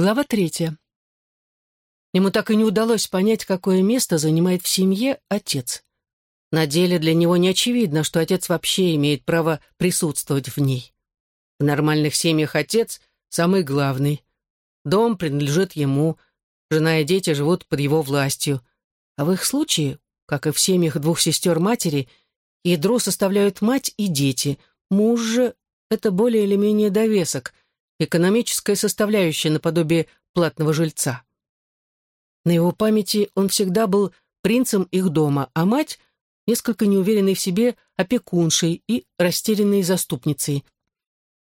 Глава третья. Ему так и не удалось понять, какое место занимает в семье отец. На деле для него не очевидно, что отец вообще имеет право присутствовать в ней. В нормальных семьях отец самый главный. Дом принадлежит ему, жена и дети живут под его властью. А в их случае, как и в семьях двух сестер матери, ядро составляют мать и дети. Муж же — это более или менее довесок, экономическая составляющая наподобие платного жильца. На его памяти он всегда был принцем их дома, а мать — несколько неуверенной в себе опекуншей и растерянной заступницей.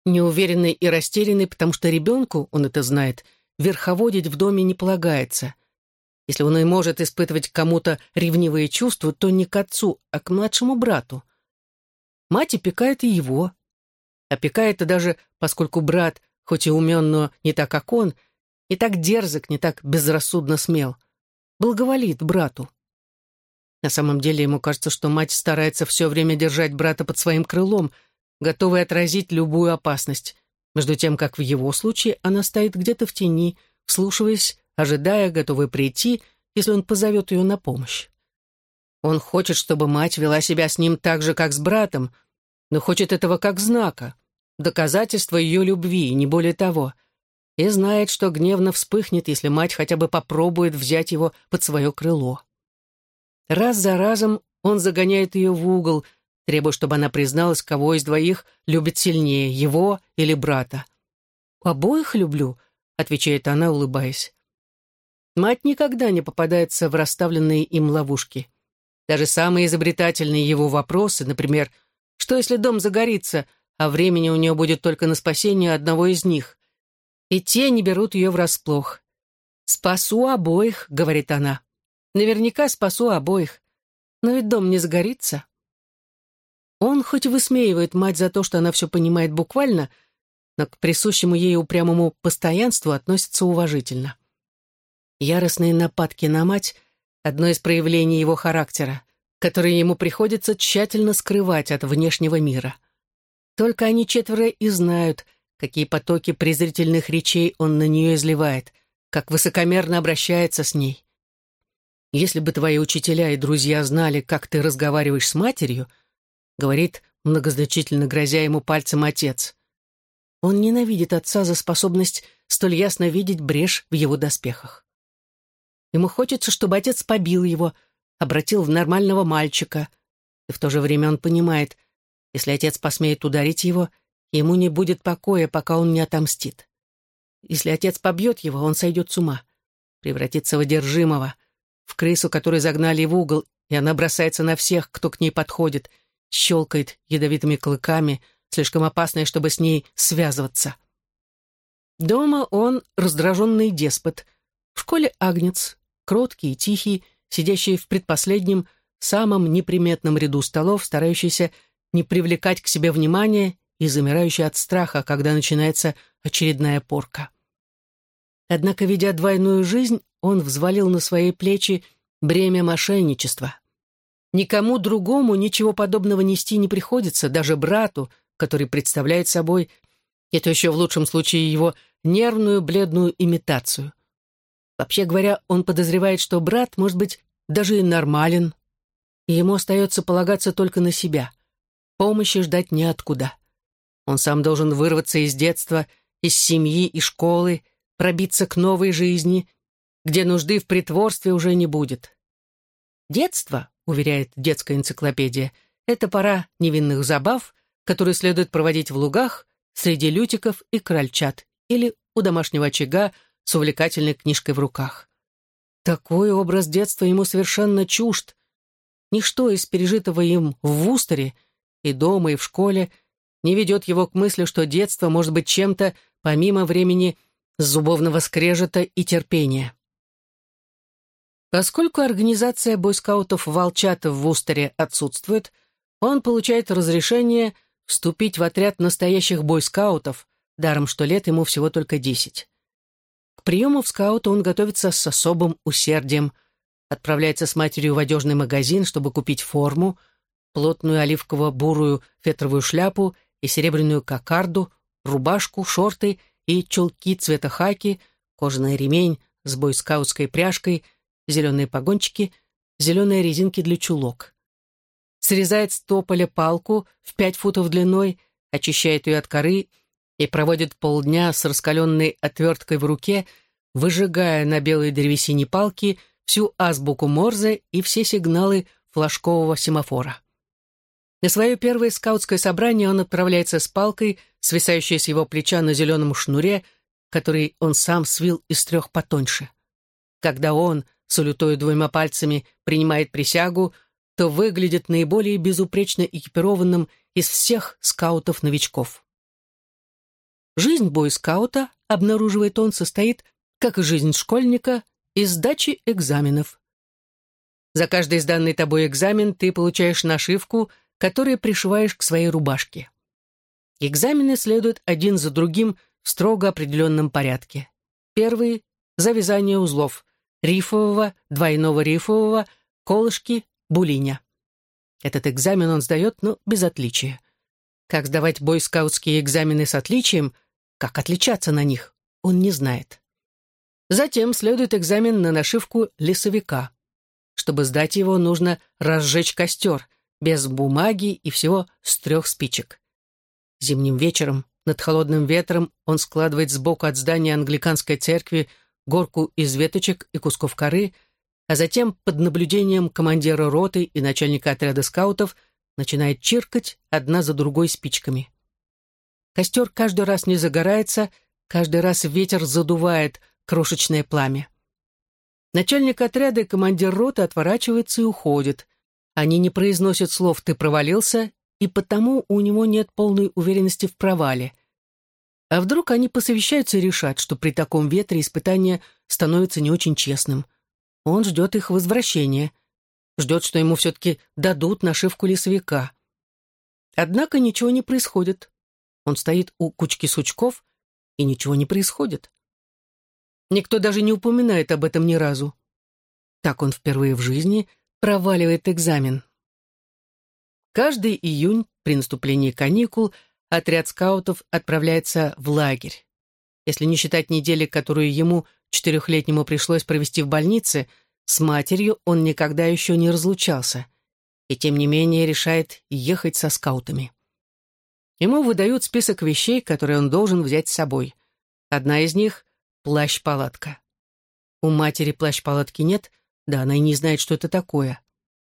Неуверенной и растерянной, потому что ребенку, он это знает, верховодить в доме не полагается. Если он и может испытывать кому-то ревнивые чувства, то не к отцу, а к младшему брату. Мать опекает и его. Опекает и даже, поскольку брат, хоть и умен, но не так, как он — не так дерзок, не так безрассудно смел. Благоволит брату. На самом деле ему кажется, что мать старается все время держать брата под своим крылом, готовая отразить любую опасность, между тем, как в его случае она стоит где-то в тени, вслушиваясь, ожидая, готовая прийти, если он позовет ее на помощь. Он хочет, чтобы мать вела себя с ним так же, как с братом, но хочет этого как знака, доказательства ее любви, не более того — и знает, что гневно вспыхнет, если мать хотя бы попробует взять его под свое крыло. Раз за разом он загоняет ее в угол, требуя, чтобы она призналась, кого из двоих любит сильнее, его или брата. «Обоих люблю», — отвечает она, улыбаясь. Мать никогда не попадается в расставленные им ловушки. Даже самые изобретательные его вопросы, например, что если дом загорится, а времени у нее будет только на спасение одного из них, и те не берут ее врасплох. «Спасу обоих», — говорит она. «Наверняка спасу обоих. Но ведь дом не загорится». Он хоть высмеивает мать за то, что она все понимает буквально, но к присущему ей упрямому постоянству относится уважительно. Яростные нападки на мать — одно из проявлений его характера, которое ему приходится тщательно скрывать от внешнего мира. Только они четверо и знают — какие потоки презрительных речей он на нее изливает, как высокомерно обращается с ней. «Если бы твои учителя и друзья знали, как ты разговариваешь с матерью», говорит, многозначительно грозя ему пальцем отец. Он ненавидит отца за способность столь ясно видеть брешь в его доспехах. Ему хочется, чтобы отец побил его, обратил в нормального мальчика, и в то же время он понимает, если отец посмеет ударить его — Ему не будет покоя, пока он не отомстит. Если отец побьет его, он сойдет с ума, превратится в одержимого, в крысу, которую загнали в угол, и она бросается на всех, кто к ней подходит, щелкает ядовитыми клыками, слишком опасная, чтобы с ней связываться. Дома он раздраженный деспот, в школе агнец, кроткий и тихий, сидящий в предпоследнем, самом неприметном ряду столов, старающийся не привлекать к себе внимания и замирающий от страха, когда начинается очередная порка. Однако, ведя двойную жизнь, он взвалил на свои плечи бремя мошенничества. Никому другому ничего подобного нести не приходится, даже брату, который представляет собой, это еще в лучшем случае его нервную бледную имитацию. Вообще говоря, он подозревает, что брат, может быть, даже и нормален, и ему остается полагаться только на себя. Помощи ждать неоткуда. Он сам должен вырваться из детства, из семьи и школы, пробиться к новой жизни, где нужды в притворстве уже не будет. Детство, уверяет детская энциклопедия, это пора невинных забав, которые следует проводить в лугах, среди лютиков и крольчат или у домашнего очага с увлекательной книжкой в руках. Такой образ детства ему совершенно чужд. Ничто из пережитого им в Вустере и дома, и в школе – не ведет его к мысли, что детство может быть чем-то помимо времени зубовного скрежета и терпения. Поскольку организация бойскаутов «Волчата» в Вустере отсутствует, он получает разрешение вступить в отряд настоящих бойскаутов, даром что лет ему всего только десять. К приему в скаута он готовится с особым усердием, отправляется с матерью в одежный магазин, чтобы купить форму, плотную оливково-бурую фетровую шляпу и серебряную кокарду, рубашку, шорты и чулки цвета хаки, кожаный ремень с бойскаутской пряжкой, зеленые погончики, зеленые резинки для чулок. Срезает с тополя палку в пять футов длиной, очищает ее от коры и проводит полдня с раскаленной отверткой в руке, выжигая на белой древесине палки всю азбуку Морзе и все сигналы флажкового семафора. На свое первое скаутское собрание он отправляется с палкой, свисающей с его плеча на зеленом шнуре, который он сам свил из трех потоньше. Когда он, салютуя двумя пальцами, принимает присягу, то выглядит наиболее безупречно экипированным из всех скаутов-новичков. Жизнь бойскаута, обнаруживает он, состоит, как и жизнь школьника, из сдачи экзаменов. За каждый сданный тобой экзамен ты получаешь нашивку – которые пришиваешь к своей рубашке. Экзамены следуют один за другим в строго определенном порядке. Первый — завязание узлов, рифового, двойного рифового, колышки, булиня. Этот экзамен он сдает, но без отличия. Как сдавать бойскаутские экзамены с отличием, как отличаться на них, он не знает. Затем следует экзамен на нашивку лесовика. Чтобы сдать его, нужно разжечь костер, без бумаги и всего с трех спичек. Зимним вечером, над холодным ветром, он складывает сбоку от здания англиканской церкви горку из веточек и кусков коры, а затем под наблюдением командира роты и начальника отряда скаутов начинает чиркать одна за другой спичками. Костер каждый раз не загорается, каждый раз ветер задувает крошечное пламя. Начальник отряда и командир роты отворачиваются и уходят. Они не произносят слов «ты провалился», и потому у него нет полной уверенности в провале. А вдруг они посовещаются и решат, что при таком ветре испытание становится не очень честным. Он ждет их возвращения, ждет, что ему все-таки дадут нашивку лесовика. Однако ничего не происходит. Он стоит у кучки сучков, и ничего не происходит. Никто даже не упоминает об этом ни разу. Так он впервые в жизни проваливает экзамен. Каждый июнь при наступлении каникул отряд скаутов отправляется в лагерь. Если не считать недели, которую ему, четырехлетнему, пришлось провести в больнице, с матерью он никогда еще не разлучался, и тем не менее решает ехать со скаутами. Ему выдают список вещей, которые он должен взять с собой. Одна из них — плащ-палатка. У матери плащ-палатки нет, да она и не знает, что это такое.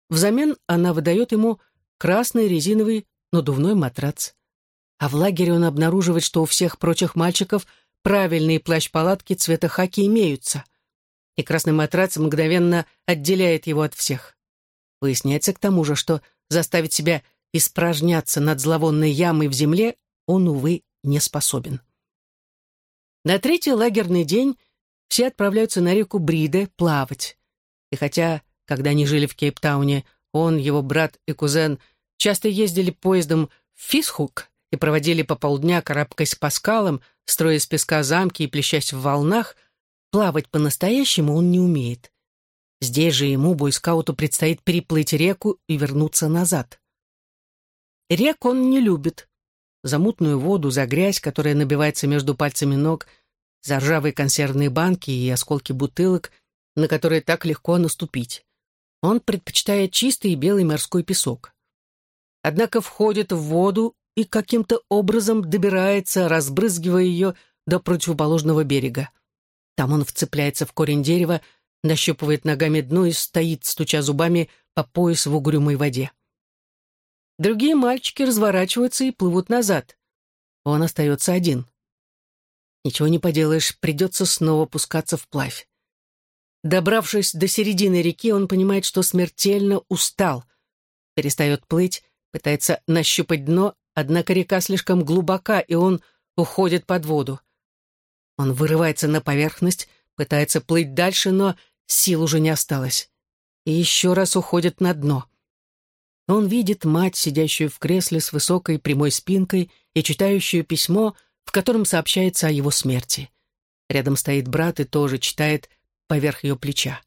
Взамен она выдает ему красный резиновый надувной матрац. А в лагере он обнаруживает, что у всех прочих мальчиков правильные плащ-палатки цвета хаки имеются. И красный матрац мгновенно отделяет его от всех. Выясняется к тому же, что заставить себя испражняться над зловонной ямой в земле он, увы, не способен. На третий лагерный день все отправляются на реку Бриде плавать. И хотя, когда они жили в Кейптауне, он, его брат и кузен часто ездили поездом в Фисхук и проводили по полдня, карабкаясь по скалам, строя из песка замки и плещась в волнах, плавать по-настоящему он не умеет. Здесь же ему, бойскауту, предстоит переплыть реку и вернуться назад. Рек он не любит. За мутную воду, за грязь, которая набивается между пальцами ног, за ржавые консервные банки и осколки бутылок, на которые так легко наступить. Он предпочитает чистый белый морской песок. Однако входит в воду и каким-то образом добирается, разбрызгивая ее до противоположного берега. Там он вцепляется в корень дерева, нащупывает ногами дно и стоит, стуча зубами по пояс в угрюмой воде. Другие мальчики разворачиваются и плывут назад. Он остается один. Ничего не поделаешь, придется снова пускаться вплавь. Добравшись до середины реки, он понимает, что смертельно устал. Перестает плыть, пытается нащупать дно, однако река слишком глубока, и он уходит под воду. Он вырывается на поверхность, пытается плыть дальше, но сил уже не осталось. И еще раз уходит на дно. Он видит мать, сидящую в кресле с высокой прямой спинкой и читающую письмо, в котором сообщается о его смерти. Рядом стоит брат и тоже читает поверх ее плеча.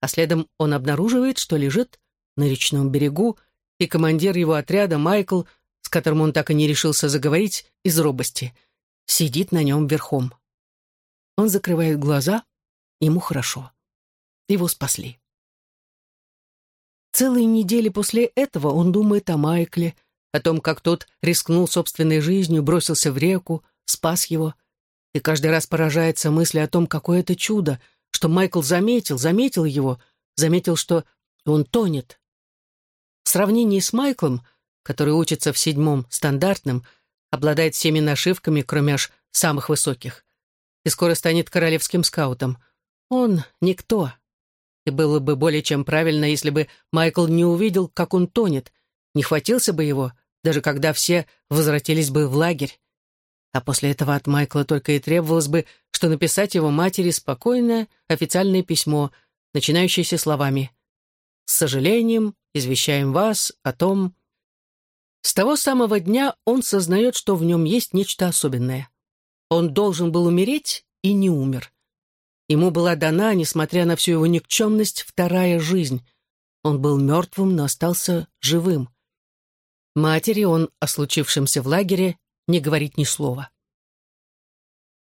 А следом он обнаруживает, что лежит на речном берегу, и командир его отряда, Майкл, с которым он так и не решился заговорить из робости, сидит на нем верхом. Он закрывает глаза, ему хорошо. Его спасли. Целые недели после этого он думает о Майкле, о том, как тот рискнул собственной жизнью, бросился в реку, спас его, и каждый раз поражается мысли о том, какое это чудо, что Майкл заметил, заметил его, заметил, что он тонет. В сравнении с Майклом, который учится в седьмом стандартном, обладает всеми нашивками, кроме аж самых высоких, и скоро станет королевским скаутом. Он никто. И было бы более чем правильно, если бы Майкл не увидел, как он тонет, не хватился бы его, даже когда все возвратились бы в лагерь. А после этого от Майкла только и требовалось бы, что написать его матери спокойное официальное письмо, начинающееся словами «С сожалением извещаем вас о том...» С того самого дня он сознает, что в нем есть нечто особенное. Он должен был умереть и не умер. Ему была дана, несмотря на всю его никчемность, вторая жизнь. Он был мертвым, но остался живым. Матери он о случившемся в лагере не говорит ни слова.